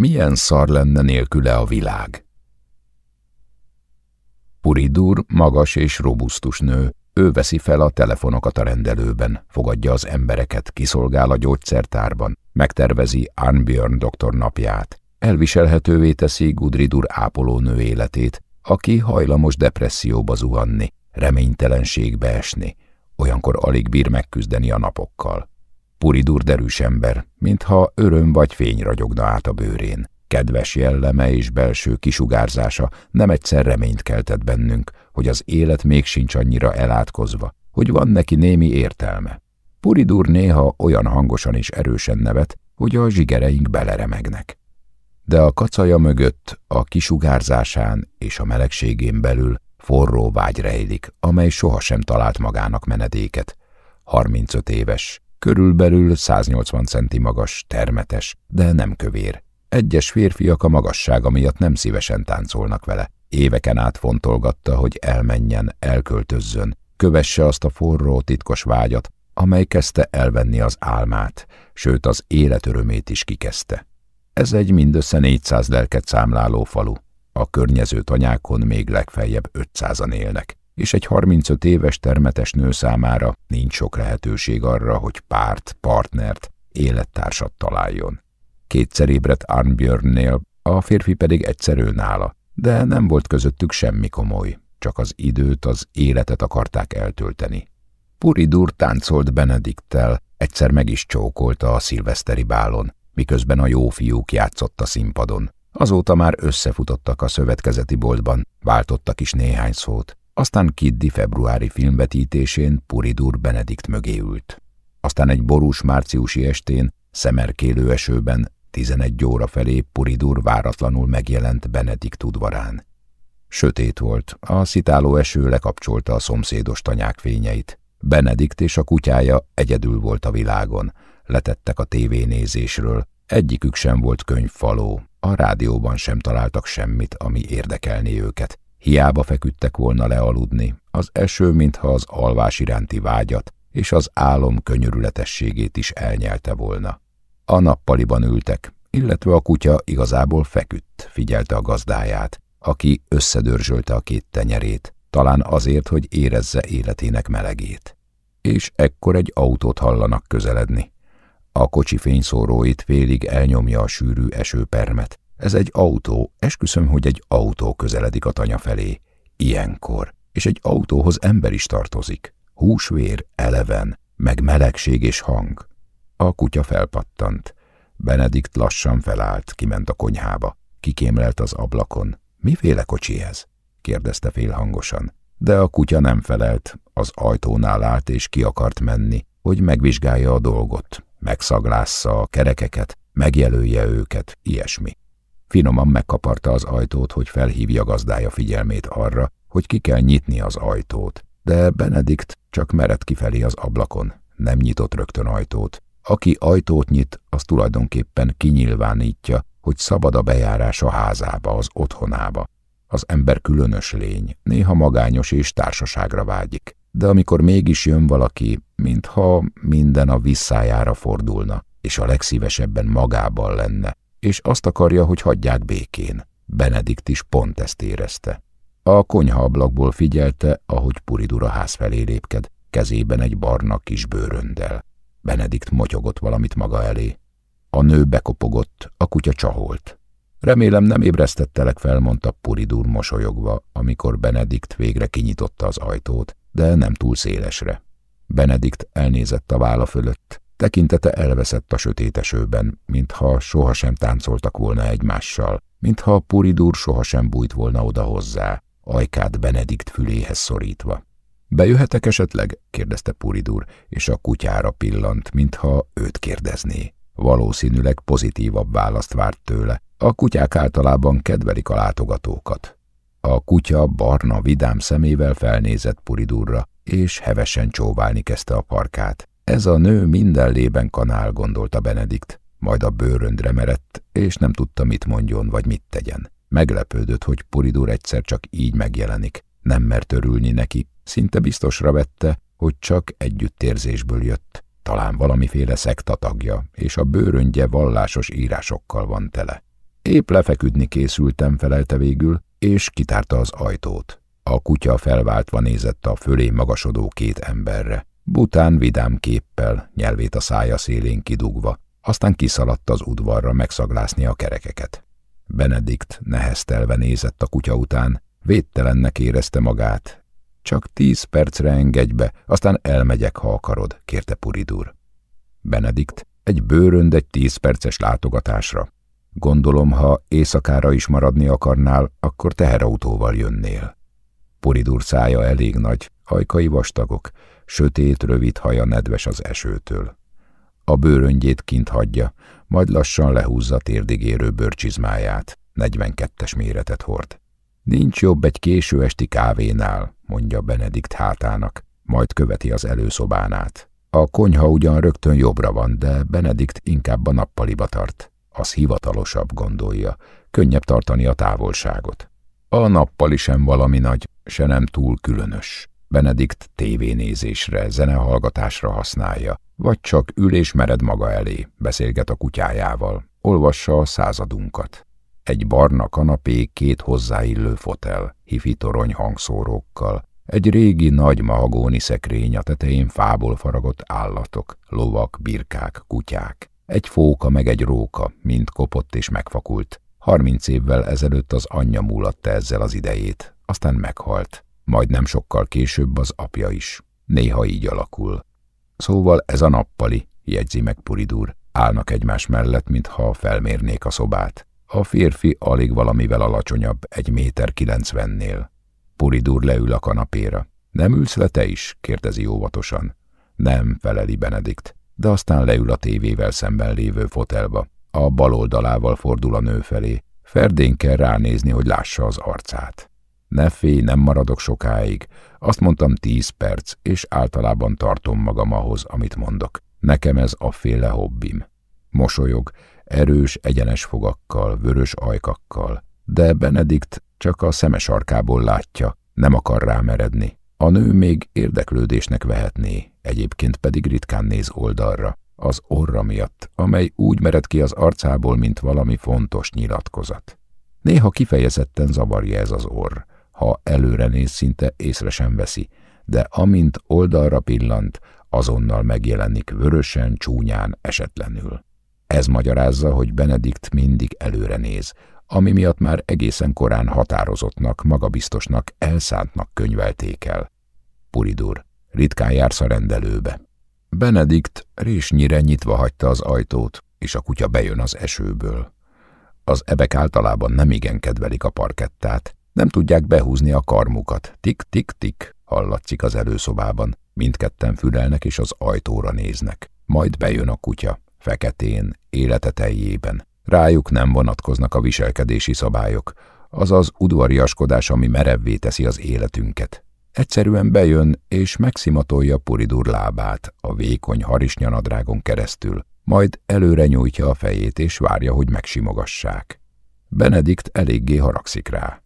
milyen szar lenne nélküle a világ. Puridur magas és robusztus nő, ő veszi fel a telefonokat a rendelőben, fogadja az embereket, kiszolgál a gyógyszertárban, megtervezi Arnbjörn doktor napját, elviselhetővé teszi Gudridur ápolónő életét, aki hajlamos depresszióba zuhanni, reménytelenségbe esni, olyankor alig bír megküzdeni a napokkal. Puridur derűs ember, mintha öröm vagy fény ragyogna át a bőrén. Kedves jelleme és belső kisugárzása nem egyszer reményt keltett bennünk, hogy az élet még sincs annyira elátkozva, hogy van neki némi értelme. Puridur néha olyan hangosan és erősen nevet, hogy a zsigereink beleremegnek. De a kacaja mögött, a kisugárzásán és a melegségén belül forró vágy rejlik, amely sohasem talált magának menedéket. 35 éves, körülbelül 180 centi magas, termetes, de nem kövér. Egyes férfiak a magassága miatt nem szívesen táncolnak vele. Éveken át fontolgatta, hogy elmenjen, elköltözzön, kövesse azt a forró, titkos vágyat, amely kezdte elvenni az álmát, sőt az életörömét is kikezdte. Ez egy mindössze 400 lelket számláló falu. A környező tanyákon még legfeljebb 500-an élnek, és egy 35 éves termetes nő számára nincs sok lehetőség arra, hogy párt, partnert, élettársat találjon. Kétszer ébredt Arnbjörnnél, a férfi pedig egyszer ő nála, de nem volt közöttük semmi komoly, csak az időt, az életet akarták eltölteni. Puridur táncolt Benediktel, egyszer meg is csókolta a szilveszteri bálon, miközben a jó fiúk játszott a színpadon. Azóta már összefutottak a szövetkezeti boltban, váltottak is néhány szót. Aztán Kiddi februári filmvetítésén Puridur Benedikt mögé ült. Aztán egy borús márciusi estén, szemerkélő esőben 11 óra felé Puridur váratlanul megjelent Benedikt udvarán. Sötét volt, a szitáló eső lekapcsolta a szomszédos tanyák fényeit. Benedikt és a kutyája egyedül volt a világon, letettek a tévénézésről, egyikük sem volt könyvfaló, a rádióban sem találtak semmit, ami érdekelné őket. Hiába feküdtek volna lealudni, az eső, mintha az alvás iránti vágyat és az álom könyörületességét is elnyelte volna. A nappaliban ültek, illetve a kutya igazából feküdt, figyelte a gazdáját, aki összedörzsölte a két tenyerét, talán azért, hogy érezze életének melegét. És ekkor egy autót hallanak közeledni. A kocsi fényszóróit félig elnyomja a sűrű esőpermet. Ez egy autó, esküszöm, hogy egy autó közeledik a tanya felé. Ilyenkor. És egy autóhoz ember is tartozik. Húsvér, eleven, meg melegség és hang. A kutya felpattant. Benedikt lassan felállt, kiment a konyhába. Kikémlelt az ablakon. Miféle kocsi ez? kérdezte félhangosan. De a kutya nem felelt, az ajtónál állt és ki akart menni, hogy megvizsgálja a dolgot, megszaglássza a kerekeket, megjelölje őket, ilyesmi. Finoman megkaparta az ajtót, hogy felhívja gazdája figyelmét arra, hogy ki kell nyitni az ajtót, de Benedikt csak mered kifelé az ablakon, nem nyitott rögtön ajtót. Aki ajtót nyit, az tulajdonképpen kinyilvánítja, hogy szabad a bejárás a házába, az otthonába. Az ember különös lény, néha magányos és társaságra vágyik, de amikor mégis jön valaki, mintha minden a visszájára fordulna, és a legszívesebben magában lenne, és azt akarja, hogy hagyják békén. Benedikt is pont ezt érezte. A konyha ablakból figyelte, ahogy Puridur a ház felé lépked, kezében egy barna kis bőröndel. Benedikt motyogott valamit maga elé. A nő bekopogott, a kutya csaholt. Remélem nem ébresztettelek fel, mondta Puridur mosolyogva, amikor Benedikt végre kinyitotta az ajtót, de nem túl szélesre. Benedikt elnézett a válla fölött, tekintete elveszett a sötétesőben, mintha sohasem táncoltak volna egymással, mintha Puridur sohasem bújt volna oda hozzá, ajkát Benedikt füléhez szorítva. Bejöhetek esetleg? kérdezte Puridur, és a kutyára pillant, mintha őt kérdezné. Valószínűleg pozitívabb választ várt tőle. A kutyák általában kedvelik a látogatókat. A kutya barna, vidám szemével felnézett Puridurra, és hevesen csóválni kezdte a parkát. Ez a nő minden lében kanál, gondolta Benedikt, majd a bőröndre merett, és nem tudta, mit mondjon, vagy mit tegyen. Meglepődött, hogy Puridur egyszer csak így megjelenik. Nem mert örülni neki, szinte biztosra vette, hogy csak együttérzésből jött, talán valamiféle szekta tagja, és a bőröngye vallásos írásokkal van tele. Épp lefeküdni készültem, felelte végül, és kitárta az ajtót. A kutya felváltva nézett a fölé magasodó két emberre. Bután vidám képpel, nyelvét a szája szélén kidugva, aztán kiszaladt az udvarra megszaglászni a kerekeket. Benedikt neheztelve nézett a kutya után, védtelennek érezte magát. Csak tíz percre engedj be, aztán elmegyek, ha akarod, kérte Puridur. Benedikt, egy bőrönd egy tíz perces látogatásra. Gondolom, ha éjszakára is maradni akarnál, akkor teherautóval jönnél. Puridur szája elég nagy, ajkai vastagok, sötét, rövid haja nedves az esőtől. A bőröngyét kint hagyja, majd lassan lehúzza térdigérő bőrcsizmáját, 42-es méretet hord. Nincs jobb egy késő esti kávénál, mondja Benedikt hátának, majd követi az előszobánát. A konyha ugyan rögtön jobbra van, de Benedikt inkább a nappaliba tart. Az hivatalosabb, gondolja, könnyebb tartani a távolságot. A nappali sem valami nagy, se nem túl különös. Benedikt tévénézésre, zenehallgatásra használja, vagy csak ül és mered maga elé, beszélget a kutyájával, olvassa a századunkat. Egy barna kanapé, két hozzáillő fotel, hifi torony hangszórókkal, egy régi nagy mahagóni szekrény a tetején fából faragott állatok, lovak, birkák, kutyák. Egy fóka meg egy róka, mind kopott és megfakult. Harminc évvel ezelőtt az anyja múlatta ezzel az idejét, aztán meghalt. Majd nem sokkal később az apja is. Néha így alakul. Szóval ez a nappali, jegyzi meg Puridur. Állnak egymás mellett, mintha felmérnék a szobát. A férfi alig valamivel alacsonyabb, egy méter kilencvennél. Puridur leül a kanapéra. Nem ülsz le te is? kérdezi óvatosan. Nem, feleli Benedikt, de aztán leül a tévével szemben lévő fotelba. A bal oldalával fordul a nő felé. Ferdén kell ránézni, hogy lássa az arcát. Ne félj, nem maradok sokáig. Azt mondtam tíz perc, és általában tartom magam ahhoz, amit mondok. Nekem ez a féle hobbim. Mosolyog, erős, egyenes fogakkal, vörös ajkakkal, de Benedikt csak a szemes arkából látja, nem akar rámeredni. A nő még érdeklődésnek vehetné, egyébként pedig ritkán néz oldalra, az orra miatt, amely úgy mered ki az arcából, mint valami fontos nyilatkozat. Néha kifejezetten zavarja ez az orr, ha előre néz, szinte észre sem veszi, de amint oldalra pillant, azonnal megjelenik vörösen, csúnyán, esetlenül. Ez magyarázza, hogy Benedikt mindig előre néz, ami miatt már egészen korán határozottnak, magabiztosnak, elszántnak könyvelték el. Puridur, ritkán jársz a rendelőbe. Benedikt résnyire nyitva hagyta az ajtót, és a kutya bejön az esőből. Az ebek általában nem igen kedvelik a parkettát, nem tudják behúzni a karmukat. Tik-tik-tik hallatszik az előszobában. Mindketten fülelnek és az ajtóra néznek. Majd bejön a kutya, feketén, élete teljében. Rájuk nem vonatkoznak a viselkedési szabályok, azaz udvariaskodás, ami merevvé teszi az életünket. Egyszerűen bejön és megszimatolja Puridur lábát a vékony harisnyanadrágon keresztül, majd előre nyújtja a fejét és várja, hogy megsimogassák. Benedikt eléggé haragszik rá.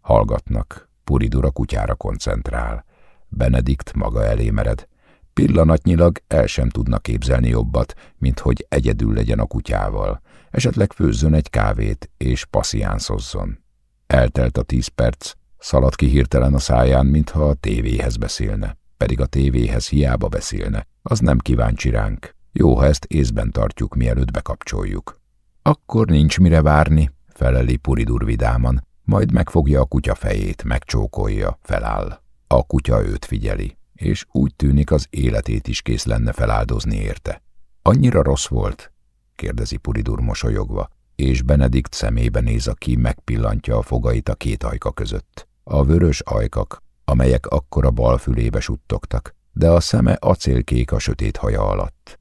Hallgatnak, Puridur a kutyára koncentrál. Benedikt maga elé mered. Pillanatnyilag el sem tudna képzelni jobbat, mint hogy egyedül legyen a kutyával. Esetleg főzzön egy kávét, és passziánszozzon. Eltelt a tíz perc, szaladt ki hirtelen a száján, mintha a tévéhez beszélne. Pedig a tévéhez hiába beszélne, az nem kíváncsi ránk. Jó, ha ezt észben tartjuk, mielőtt bekapcsoljuk. Akkor nincs mire várni, feleli Puridur vidáman, majd megfogja a kutya fejét, megcsókolja, feláll. A kutya őt figyeli, és úgy tűnik az életét is kész lenne feláldozni érte. Annyira rossz volt? kérdezi Puridur mosolyogva, és Benedikt szemébe néz, aki megpillantja a fogait a két ajka között. A vörös ajkak, amelyek akkor a bal fülébe suttogtak, de a szeme acélkék a sötét haja alatt.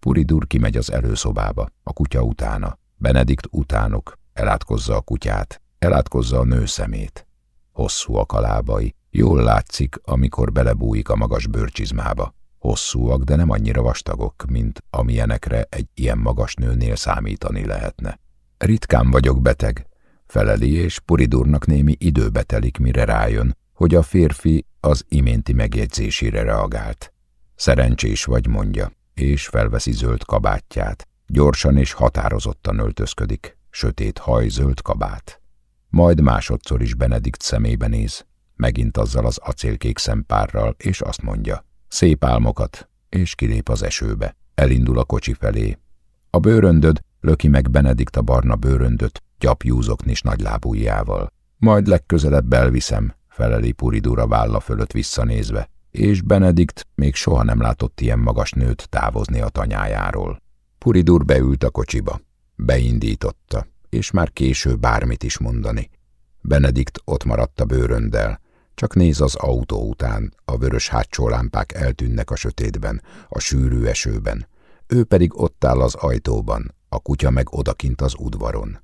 Puridur kimegy az előszobába, a kutya utána. Benedikt utánuk, elátkozza a kutyát, elátkozza a nő szemét. Hosszúak a lábai, jól látszik, amikor belebújik a magas bőrcsizmába. Hosszúak, de nem annyira vastagok, mint amilyenekre egy ilyen magas nőnél számítani lehetne. Ritkán vagyok beteg, feleli, és Puridurnak némi időbe telik, mire rájön, hogy a férfi az iménti megjegyzésére reagált. Szerencsés vagy, mondja, és felveszi zöld kabátját. Gyorsan és határozottan öltözködik. sötét haj, zöld kabát. Majd másodszor is Benedikt szemébe néz, megint azzal az acélkék szempárral, és azt mondja, szép álmokat, és kilép az esőbe. Elindul a kocsi felé. A bőröndöd löki meg Benedikt a barna bőröndöt, gyapjúzoknis nagylábújjával. Majd legközelebb elviszem, feleli Puridura válla fölött visszanézve, és Benedikt még soha nem látott ilyen magas nőt távozni a tanyájáról. Puridur beült a kocsiba, beindította, és már késő bármit is mondani. Benedikt ott maradt a bőröndel, csak néz az autó után, a vörös hátsó lámpák eltűnnek a sötétben, a sűrű esőben. Ő pedig ott áll az ajtóban, a kutya meg odakint az udvaron.